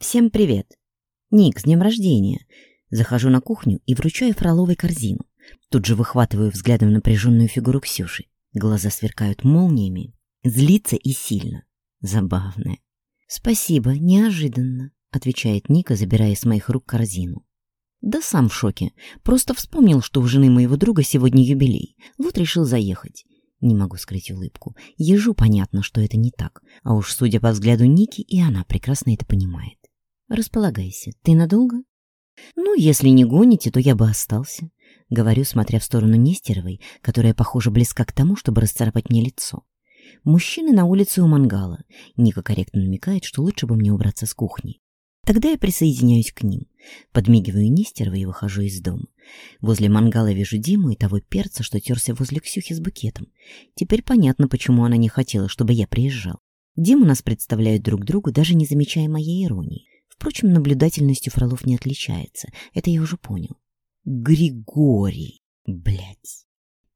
«Всем привет! Ник, с днем рождения!» Захожу на кухню и вручаю Фроловой корзину. Тут же выхватываю взглядом напряженную фигуру Ксюши. Глаза сверкают молниями. Злится и сильно. Забавная. «Спасибо, неожиданно», — отвечает Ника, забирая с моих рук корзину. «Да сам в шоке. Просто вспомнил, что у жены моего друга сегодня юбилей. Вот решил заехать. Не могу скрыть улыбку. Ежу понятно, что это не так. А уж судя по взгляду Ники, и она прекрасно это понимает. Располагайся. Ты надолго? Ну, если не гоните, то я бы остался. Говорю, смотря в сторону Нестеровой, которая, похоже, близка к тому, чтобы расцарапать мне лицо. Мужчины на улице у мангала. Ника корректно намекает, что лучше бы мне убраться с кухни. Тогда я присоединяюсь к ним. Подмигиваю Нестеровой и выхожу из дома. Возле мангала вижу Диму и того перца, что терся возле Ксюхи с букетом. Теперь понятно, почему она не хотела, чтобы я приезжал. Диму нас представляют друг другу, даже не замечая моей иронии. Впрочем, наблюдательностью Фролов не отличается. Это я уже понял. Григорий, блядь.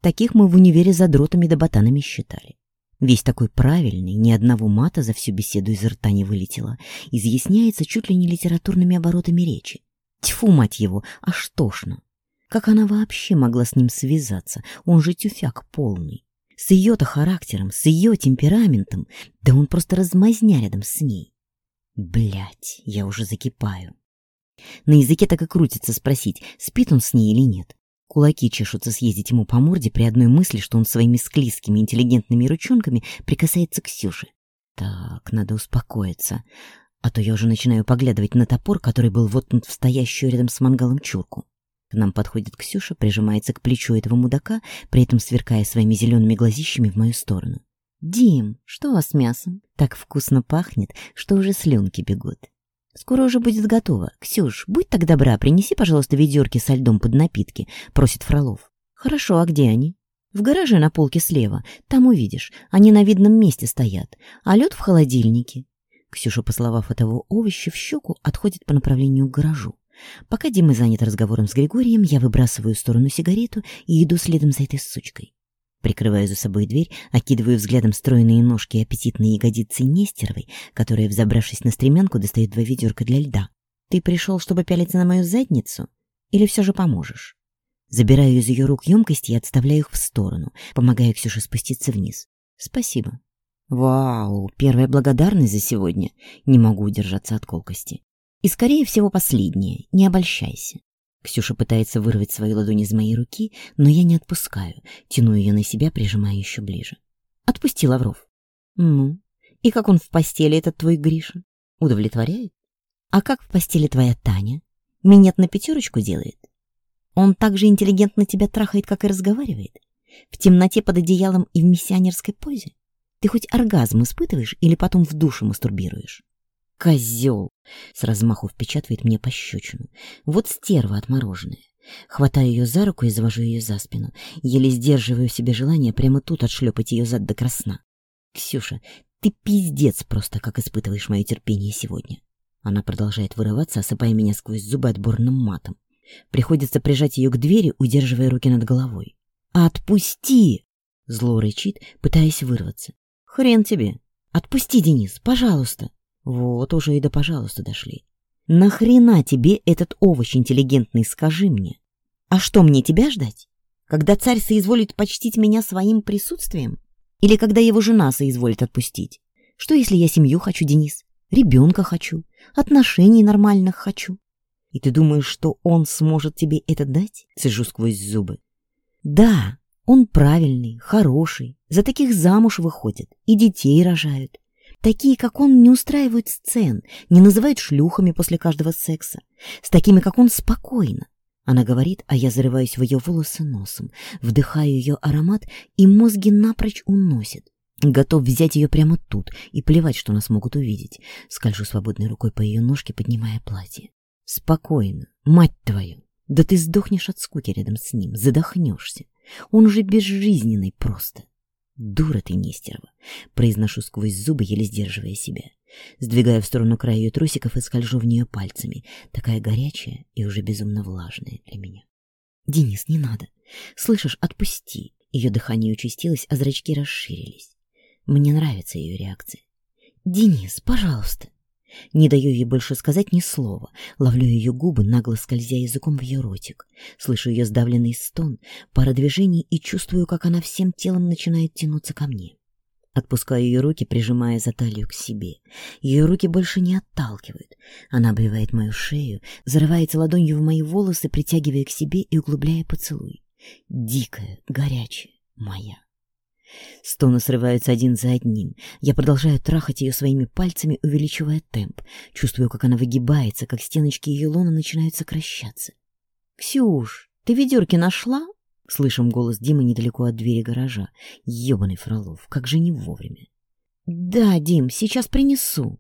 Таких мы в универе за дротами да ботанами считали. Весь такой правильный, ни одного мата за всю беседу из рта не вылетело. Изъясняется чуть ли не литературными оборотами речи. Тьфу, мать его, аж тошно. Как она вообще могла с ним связаться? Он же тюфяк полный. С ее-то характером, с ее темпераментом. Да он просто размазня рядом с ней. Блять, я уже закипаю. На языке так и крутится спросить, спит он с ней или нет. Кулаки чешутся съездить ему по морде при одной мысли, что он своими склизкими интеллигентными ручонками прикасается к Ксюше. Так, надо успокоиться, а то я уже начинаю поглядывать на топор, который был воткнут в стоящую рядом с мангалом чурку. К нам подходит Ксюша, прижимается к плечу этого мудака, при этом сверкая своими зелеными глазищами в мою сторону. «Дим, что с мясом? Так вкусно пахнет, что уже слюнки бегут». «Скоро уже будет готово. Ксюш, будь так добра, принеси, пожалуйста, ведерки со льдом под напитки», — просит Фролов. «Хорошо, а где они?» «В гараже на полке слева. Там увидишь. Они на видном месте стоят. А лед в холодильнике». Ксюша, пословав этого овоща в щеку, отходит по направлению к гаражу. Пока Дима занят разговором с Григорием, я выбрасываю в сторону сигарету и иду следом за этой сучкой. Прикрываю за собой дверь, окидываю взглядом стройные ножки и аппетитные ягодицы Нестеровой, которая, взобравшись на стремянку, достает два ведерка для льда. «Ты пришел, чтобы пялиться на мою задницу? Или все же поможешь?» Забираю из ее рук емкости и отставляю их в сторону, помогая Ксюше спуститься вниз. «Спасибо». «Вау, первая благодарность за сегодня!» Не могу удержаться от колкости. «И, скорее всего, последняя. Не обольщайся. Ксюша пытается вырвать свою ладонь из моей руки, но я не отпускаю, тяну ее на себя, прижимая еще ближе. «Отпусти, Лавров». «Ну, и как он в постели, этот твой Гриша? Удовлетворяет? А как в постели твоя Таня? Минет на пятерочку делает? Он так же интеллигентно тебя трахает, как и разговаривает? В темноте под одеялом и в миссионерской позе? Ты хоть оргазм испытываешь или потом в душе мастурбируешь?» Козел! С размаху впечатывает мне пощечину. Вот стерва отмороженная. Хватаю ее за руку и завожу ее за спину. Еле сдерживаю себе желание прямо тут отшлепать ее зад до красна. «Ксюша, ты пиздец просто, как испытываешь мое терпение сегодня!» Она продолжает вырываться, осыпая меня сквозь зубы отборным матом. Приходится прижать ее к двери, удерживая руки над головой. «Отпусти!» — зло рычит, пытаясь вырваться. «Хрен тебе! Отпусти, Денис, пожалуйста!» Вот уже и до пожалуйста дошли. Нахрена тебе этот овощ интеллигентный, скажи мне? А что мне тебя ждать? Когда царь соизволит почтить меня своим присутствием? Или когда его жена соизволит отпустить? Что если я семью хочу, Денис? Ребенка хочу? Отношений нормальных хочу? И ты думаешь, что он сможет тебе это дать? Цежу сквозь зубы. Да, он правильный, хороший, за таких замуж выходят и детей рожают. Такие, как он, не устраивают сцен, не называют шлюхами после каждого секса. С такими, как он, спокойно. Она говорит, а я зарываюсь в ее волосы носом, вдыхаю ее аромат, и мозги напрочь уносит. Готов взять ее прямо тут и плевать, что нас могут увидеть. Скольжу свободной рукой по ее ножке, поднимая платье. Спокойно, мать твою. Да ты сдохнешь от скуки рядом с ним, задохнешься. Он же безжизненный просто. «Дура ты, Нестерова!» — произношу сквозь зубы, еле сдерживая себя. сдвигая в сторону края ее трусиков и скольжу в нее пальцами, такая горячая и уже безумно влажная для меня. «Денис, не надо! Слышишь, отпусти!» Ее дыхание участилось, а зрачки расширились. Мне нравится ее реакция. «Денис, пожалуйста!» Не даю ей больше сказать ни слова, ловлю ее губы, нагло скользя языком в ее ротик. Слышу ее сдавленный стон, пара движений и чувствую, как она всем телом начинает тянуться ко мне. Отпускаю ее руки, прижимая за талию к себе. Ее руки больше не отталкивают. Она обвивает мою шею, зарывается ладонью в мои волосы, притягивая к себе и углубляя поцелуй. Дикая, горячая, моя. Стоны срываются один за одним. Я продолжаю трахать ее своими пальцами, увеличивая темп. Чувствую, как она выгибается, как стеночки ее лона начинают сокращаться. «Ксюш, ты ведерки нашла?» Слышим голос Димы недалеко от двери гаража. Ёбаный Фролов, как же не вовремя. «Да, Дим, сейчас принесу».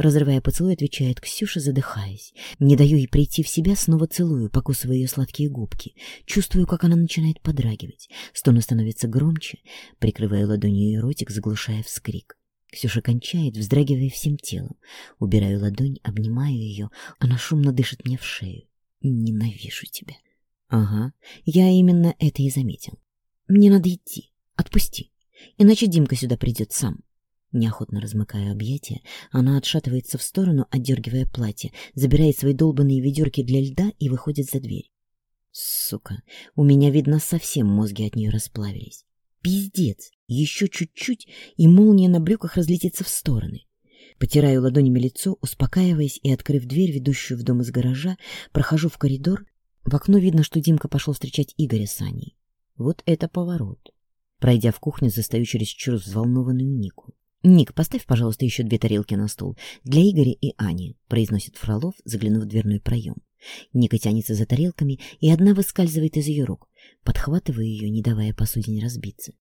Разрывая поцелуй, отвечает Ксюша, задыхаясь. Не даю ей прийти в себя, снова целую, покусывая ее сладкие губки. Чувствую, как она начинает подрагивать. Стоны становятся громче, прикрывая ладонью ее ротик, заглушая вскрик. Ксюша кончает, вздрагивая всем телом. Убираю ладонь, обнимаю ее. Она шумно дышит мне в шею. «Ненавижу тебя». «Ага, я именно это и заметил. Мне надо идти. Отпусти. Иначе Димка сюда придет сам». Неохотно размыкая объятия, она отшатывается в сторону, отдергивая платье, забирает свои долбанные ведерки для льда и выходит за дверь. Сука, у меня, видно, совсем мозги от нее расплавились. Пиздец! Еще чуть-чуть, и молния на брюках разлетится в стороны. Потираю ладонями лицо, успокаиваясь и, открыв дверь, ведущую в дом из гаража, прохожу в коридор. В окно видно, что Димка пошел встречать Игоря с Аней. Вот это поворот. Пройдя в кухню, застаю через чур взволнованную Нику. «Ник, поставь, пожалуйста, еще две тарелки на стол. Для Игоря и Ани», — произносит Фролов, заглянув в дверной проем. Ника тянется за тарелками, и одна выскальзывает из ее рук. подхватывая ее, не давая посудине разбиться.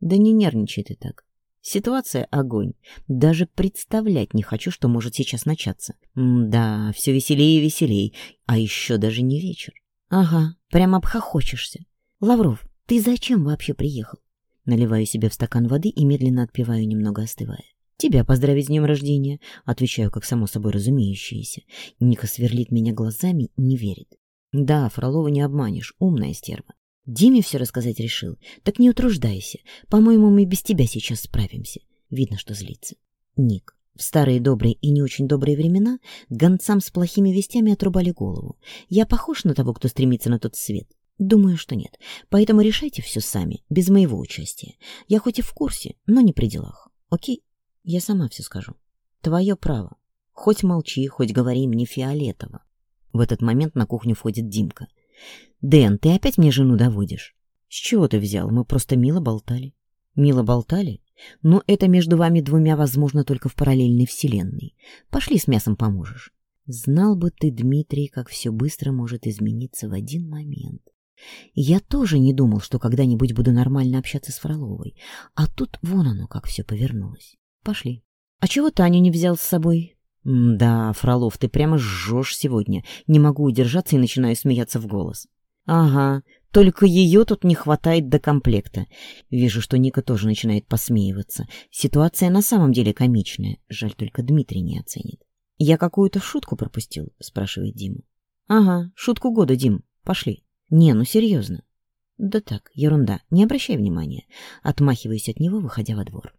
«Да не нервничай ты так. Ситуация — огонь. Даже представлять не хочу, что может сейчас начаться. М да, все веселее и веселее. А еще даже не вечер. Ага, прям обхохочешься. Лавров, ты зачем вообще приехал? Наливаю себе в стакан воды и медленно отпиваю, немного остывая. «Тебя поздравить с днем рождения!» Отвечаю, как само собой разумеющееся. Ника сверлит меня глазами, не верит. «Да, Фролова не обманешь, умная стерва. Диме все рассказать решил. Так не утруждайся. По-моему, мы без тебя сейчас справимся». Видно, что злится. Ник. В старые добрые и не очень добрые времена гонцам с плохими вестями отрубали голову. Я похож на того, кто стремится на тот свет? Думаю, что нет. Поэтому решайте все сами, без моего участия. Я хоть и в курсе, но не при делах. Окей? Я сама все скажу. Твое право. Хоть молчи, хоть говори мне фиолетово. В этот момент на кухню входит Димка. «Дэн, ты опять мне жену доводишь?» «С чего ты взял? Мы просто мило болтали». «Мило болтали? Но это между вами двумя возможно только в параллельной вселенной. Пошли с мясом поможешь». Знал бы ты, Дмитрий, как все быстро может измениться в один момент. Я тоже не думал, что когда-нибудь буду нормально общаться с Фроловой. А тут вон оно, как все повернулось. Пошли. А чего Таню не взял с собой? Да, Фролов, ты прямо жжешь сегодня. Не могу удержаться и начинаю смеяться в голос. Ага, только ее тут не хватает до комплекта. Вижу, что Ника тоже начинает посмеиваться. Ситуация на самом деле комичная. Жаль, только Дмитрий не оценит. «Я какую-то шутку пропустил?» — спрашивает Дима. «Ага, шутку года, Дим. Пошли». «Не, ну серьезно». «Да так, ерунда, не обращай внимания», — отмахиваясь от него, выходя во двор.